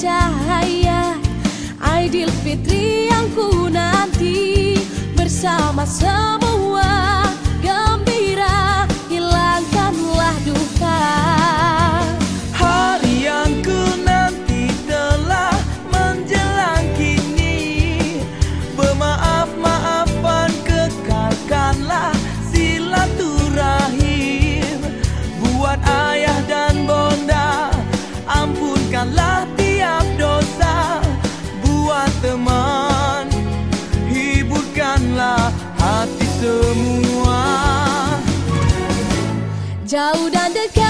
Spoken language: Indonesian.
cahaya Aidil Fitri yang ku nanti Bersama semua semua. Jauh dan dekat